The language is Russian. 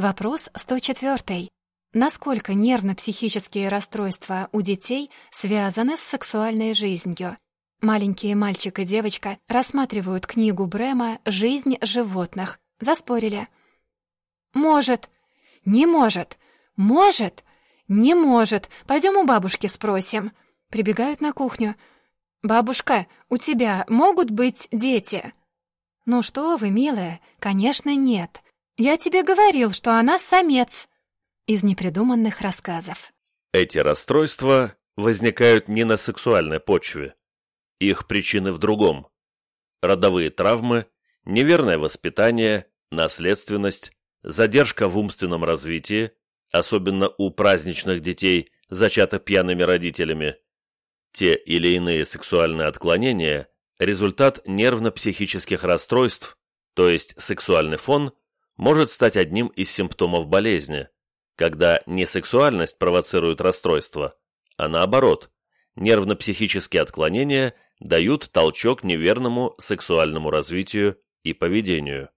Вопрос 104. Насколько нервно-психические расстройства у детей связаны с сексуальной жизнью? Маленькие мальчик и девочка рассматривают книгу Брема «Жизнь животных». Заспорили. «Может». «Не может». «Может». «Не может. Пойдем у бабушки спросим». Прибегают на кухню. «Бабушка, у тебя могут быть дети?» «Ну что вы, милая, конечно, нет. Я тебе говорил, что она самец». Из непридуманных рассказов. Эти расстройства возникают не на сексуальной почве. Их причины в другом. Родовые травмы, неверное воспитание, наследственность, задержка в умственном развитии, особенно у праздничных детей, зачатых пьяными родителями. Те или иные сексуальные отклонения – результат нервно-психических расстройств, то есть сексуальный фон может стать одним из симптомов болезни, когда не сексуальность провоцирует расстройство, а наоборот, нервно-психические отклонения дают толчок неверному сексуальному развитию и поведению.